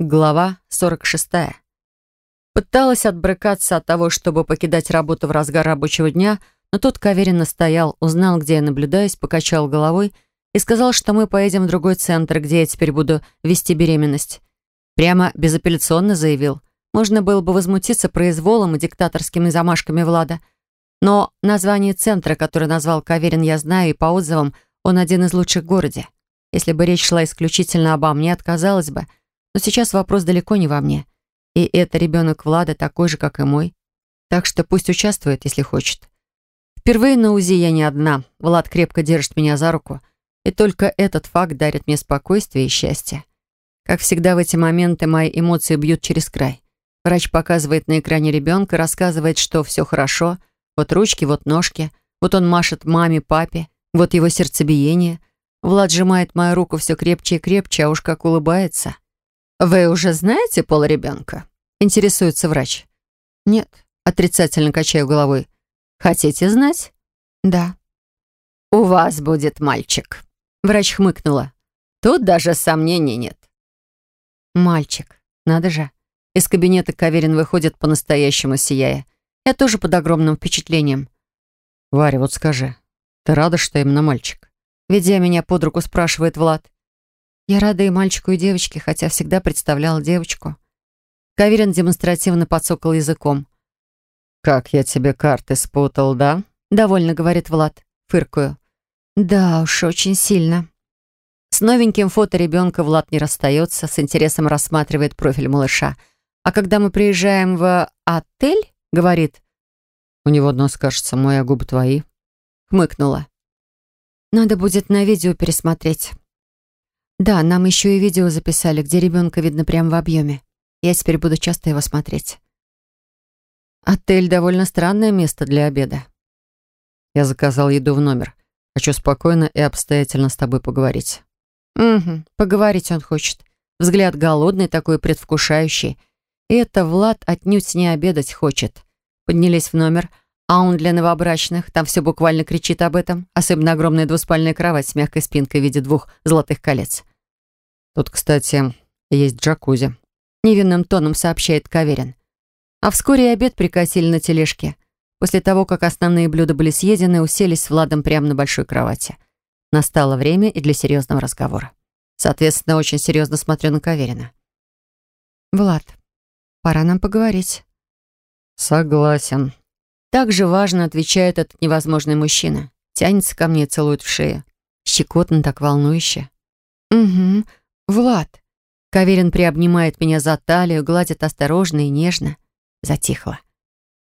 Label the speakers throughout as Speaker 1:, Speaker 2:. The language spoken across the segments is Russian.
Speaker 1: Глава 46. Пыталась отбрыкаться от того, чтобы покидать работу в разгар рабочего дня, но тут Каверин настоял, узнал, где я наблюдаюсь, покачал головой и сказал, что мы поедем в другой центр, где я теперь буду вести беременность. Прямо безапелляционно заявил. Можно было бы возмутиться произволом и диктаторскими замашками Влада. Но название центра, который назвал Каверин, я знаю, и по отзывам он один из лучших в городе. Если бы речь шла исключительно обо мне, отказалась бы — но сейчас вопрос далеко не во мне. И это ребенок Влада такой же, как и мой. Так что пусть участвует, если хочет. Впервые на УЗИ я не одна. Влад крепко держит меня за руку. И только этот факт дарит мне спокойствие и счастье. Как всегда в эти моменты мои эмоции бьют через край. Врач показывает на экране ребенка, рассказывает, что все хорошо. Вот ручки, вот ножки. Вот он машет маме, папе. Вот его сердцебиение. Влад сжимает мою руку все крепче и крепче, а уж как улыбается. «Вы уже знаете пол ребенка?» — интересуется врач. «Нет», — отрицательно качаю головой. «Хотите знать?» «Да». «У вас будет мальчик», — врач хмыкнула. «Тут даже сомнений нет». «Мальчик, надо же». Из кабинета Каверин выходит по-настоящему сияя. Я тоже под огромным впечатлением. «Варя, вот скажи, ты рада, что именно мальчик?» Ведя меня под руку, спрашивает Влад. Я рада и мальчику, и девочке, хотя всегда представляла девочку. Каверин демонстративно подсокал языком. «Как я тебе карты спутал, да?» Довольно говорит Влад. Фыркую. «Да уж, очень сильно». С новеньким фото ребенка Влад не расстается, с интересом рассматривает профиль малыша. А когда мы приезжаем в отель, говорит, «У него нос, кажется, мой, а губы твои». Хмыкнула. «Надо будет на видео пересмотреть». Да, нам еще и видео записали, где ребенка видно прямо в объеме. Я теперь буду часто его смотреть. Отель довольно странное место для обеда. Я заказал еду в номер. Хочу спокойно и обстоятельно с тобой поговорить. Угу, поговорить он хочет. Взгляд голодный, такой предвкушающий. И это Влад отнюдь не обедать хочет. Поднялись в номер, а он для новобрачных. Там все буквально кричит об этом. Особенно огромная двуспальная кровать с мягкой спинкой в виде двух золотых колец. Тут, кстати, есть джакузи. Невинным тоном сообщает Каверин. А вскоре и обед прикатили на тележке. После того, как основные блюда были съедены, уселись с Владом прямо на большой кровати. Настало время и для серьезного разговора. Соответственно, очень серьезно смотрю на Каверина. «Влад, пора нам поговорить». «Согласен», так же важно отвечает этот невозможный мужчина. Тянется ко мне, целует в шею. Щекотно, так волнующе. «Угу, Влад». Каверин приобнимает меня за талию, гладит осторожно и нежно. Затихло.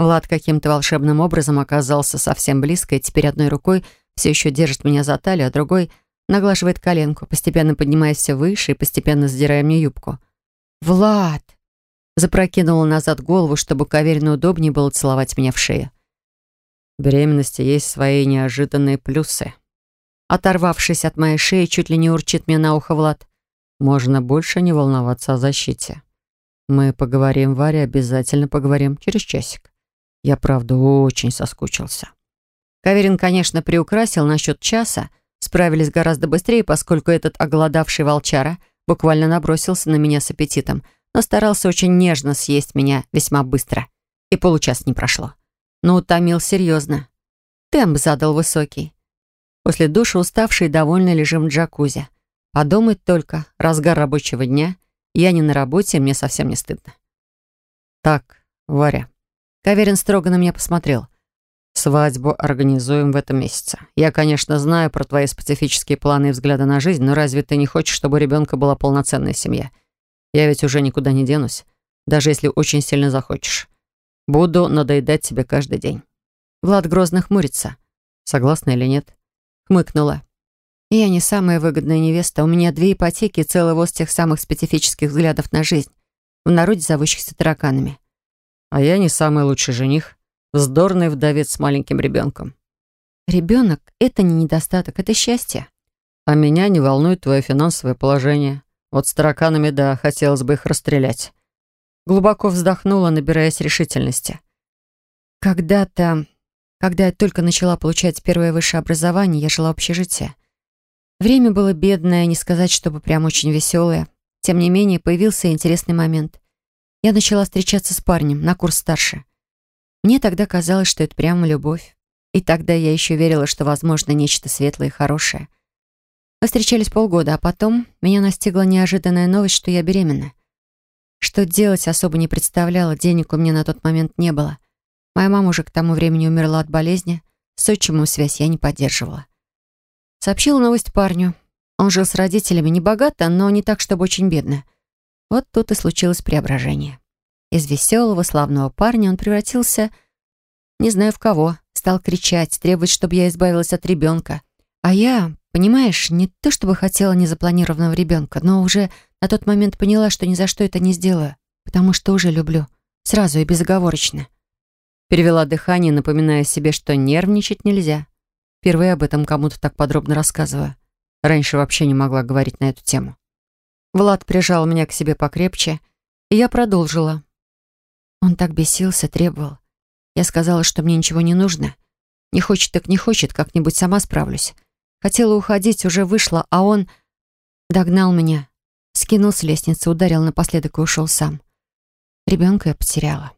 Speaker 1: Влад каким-то волшебным образом оказался совсем близко, и теперь одной рукой все еще держит меня за талию, а другой наглаживает коленку, постепенно поднимаясь все выше и постепенно задирая мне юбку. «Влад!» Запрокинула назад голову, чтобы Каверину удобнее было целовать меня в шею беременности есть свои неожиданные плюсы. Оторвавшись от моей шеи, чуть ли не урчит мне на ухо Влад. Можно больше не волноваться о защите. Мы поговорим, Варя, обязательно поговорим через часик. Я, правда, очень соскучился. Каверин, конечно, приукрасил насчет часа. Справились гораздо быстрее, поскольку этот оголодавший волчара буквально набросился на меня с аппетитом, но старался очень нежно съесть меня весьма быстро. И получаса не прошло но утомил серьезно. Темп задал высокий. После душа уставший и довольный лежим в джакузи. Подумать только, разгар рабочего дня. Я не на работе, мне совсем не стыдно. Так, Варя. Каверин строго на меня посмотрел. Свадьбу организуем в этом месяце. Я, конечно, знаю про твои специфические планы и взгляды на жизнь, но разве ты не хочешь, чтобы у ребенка была полноценная семья? Я ведь уже никуда не денусь, даже если очень сильно захочешь. Буду надоедать тебе каждый день». Влад грозно хмурится. Согласна или нет? Хмыкнула. «Я не самая выгодная невеста. У меня две ипотеки и целый воз тех самых специфических взглядов на жизнь, в народе зовущихся тараканами. А я не самый лучший жених. Вздорный вдовец с маленьким ребенком. Ребенок — это не недостаток, это счастье. А меня не волнует твое финансовое положение. Вот с тараканами, да, хотелось бы их расстрелять. Глубоко вздохнула, набираясь решительности. Когда-то, когда я только начала получать первое высшее образование, я жила в общежитии. Время было бедное, не сказать, чтобы прям очень веселое. Тем не менее, появился интересный момент. Я начала встречаться с парнем на курс старше. Мне тогда казалось, что это прямо любовь. И тогда я еще верила, что возможно нечто светлое и хорошее. Мы встречались полгода, а потом меня настигла неожиданная новость, что я беременна. Что делать особо не представляла, денег у меня на тот момент не было. Моя мама уже к тому времени умерла от болезни, с отчимом связь я не поддерживала. Сообщила новость парню. Он жил с родителями не богато, но не так, чтобы очень бедно. Вот тут и случилось преображение. Из веселого, славного парня он превратился, не знаю в кого, стал кричать, требовать, чтобы я избавилась от ребенка. А я, понимаешь, не то чтобы хотела незапланированного ребенка, но уже на тот момент поняла, что ни за что это не сделаю, потому что уже люблю. Сразу и безоговорочно. Перевела дыхание, напоминая себе, что нервничать нельзя. Впервые об этом кому-то так подробно рассказываю. Раньше вообще не могла говорить на эту тему. Влад прижал меня к себе покрепче, и я продолжила. Он так бесился, требовал. Я сказала, что мне ничего не нужно. Не хочет так не хочет, как-нибудь сама справлюсь. Хотела уходить, уже вышла, а он догнал меня, скинул с лестницы, ударил напоследок и ушел сам. Ребенка я потеряла.